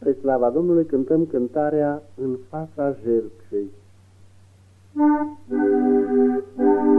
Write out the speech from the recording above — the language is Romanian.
Spre slava Domnului cântăm cântarea În fața jertfei. Thank you.